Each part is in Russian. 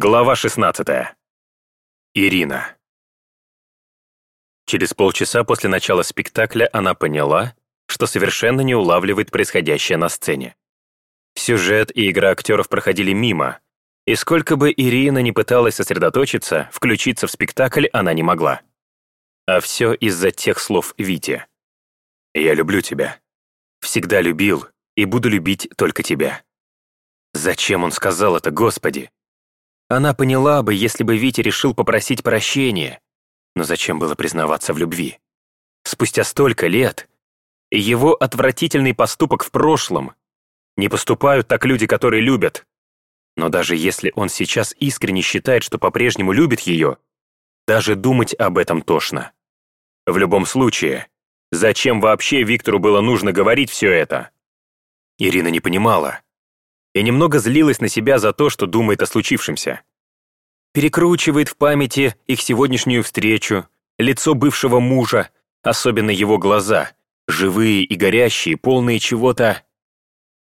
Глава 16. Ирина. Через полчаса после начала спектакля она поняла, что совершенно не улавливает происходящее на сцене. Сюжет и игра актеров проходили мимо, и сколько бы Ирина не пыталась сосредоточиться, включиться в спектакль она не могла. А все из-за тех слов Вити. «Я люблю тебя. Всегда любил и буду любить только тебя». Зачем он сказал это, Господи? Она поняла бы, если бы Витя решил попросить прощения. Но зачем было признаваться в любви? Спустя столько лет. его отвратительный поступок в прошлом. Не поступают так люди, которые любят. Но даже если он сейчас искренне считает, что по-прежнему любит ее, даже думать об этом тошно. В любом случае, зачем вообще Виктору было нужно говорить все это? Ирина не понимала и немного злилась на себя за то, что думает о случившемся. Перекручивает в памяти их сегодняшнюю встречу, лицо бывшего мужа, особенно его глаза, живые и горящие, полные чего-то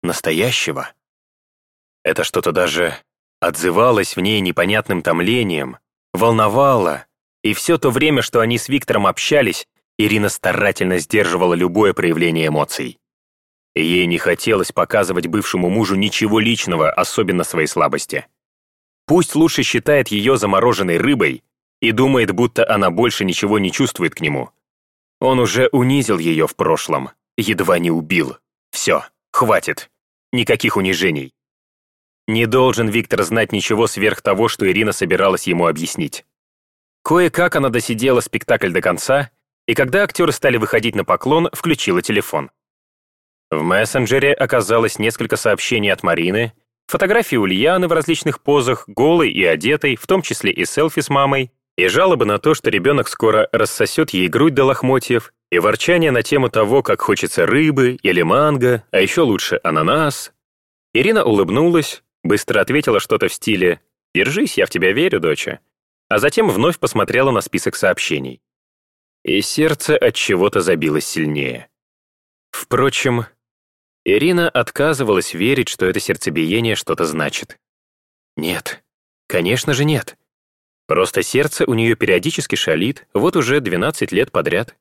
настоящего. Это что-то даже отзывалось в ней непонятным томлением, волновало, и все то время, что они с Виктором общались, Ирина старательно сдерживала любое проявление эмоций. Ей не хотелось показывать бывшему мужу ничего личного, особенно своей слабости. Пусть лучше считает ее замороженной рыбой и думает, будто она больше ничего не чувствует к нему. Он уже унизил ее в прошлом, едва не убил. Все, хватит. Никаких унижений. Не должен Виктор знать ничего сверх того, что Ирина собиралась ему объяснить. Кое-как она досидела спектакль до конца, и когда актеры стали выходить на поклон, включила телефон. В мессенджере оказалось несколько сообщений от Марины, фотографии Ульяны в различных позах, голой и одетой, в том числе и селфи с мамой, и жалобы на то, что ребенок скоро рассосет ей грудь до лохмотьев, и ворчание на тему того, как хочется рыбы или манго, а еще лучше ананас. Ирина улыбнулась, быстро ответила что-то в стиле «Держись, я в тебя верю, доча», а затем вновь посмотрела на список сообщений. И сердце от чего-то забилось сильнее. Впрочем, Ирина отказывалась верить, что это сердцебиение что-то значит. Нет, конечно же нет. Просто сердце у нее периодически шалит, вот уже 12 лет подряд.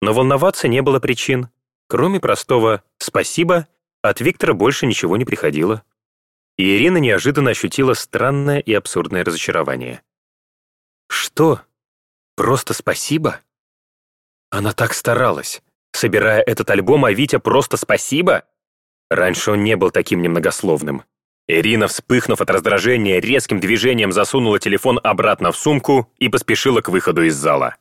Но волноваться не было причин. Кроме простого «спасибо», от Виктора больше ничего не приходило. И Ирина неожиданно ощутила странное и абсурдное разочарование. Что? Просто спасибо? Она так старалась. Собирая этот альбом, а Витя просто спасибо? Раньше он не был таким немногословным. Ирина, вспыхнув от раздражения, резким движением засунула телефон обратно в сумку и поспешила к выходу из зала.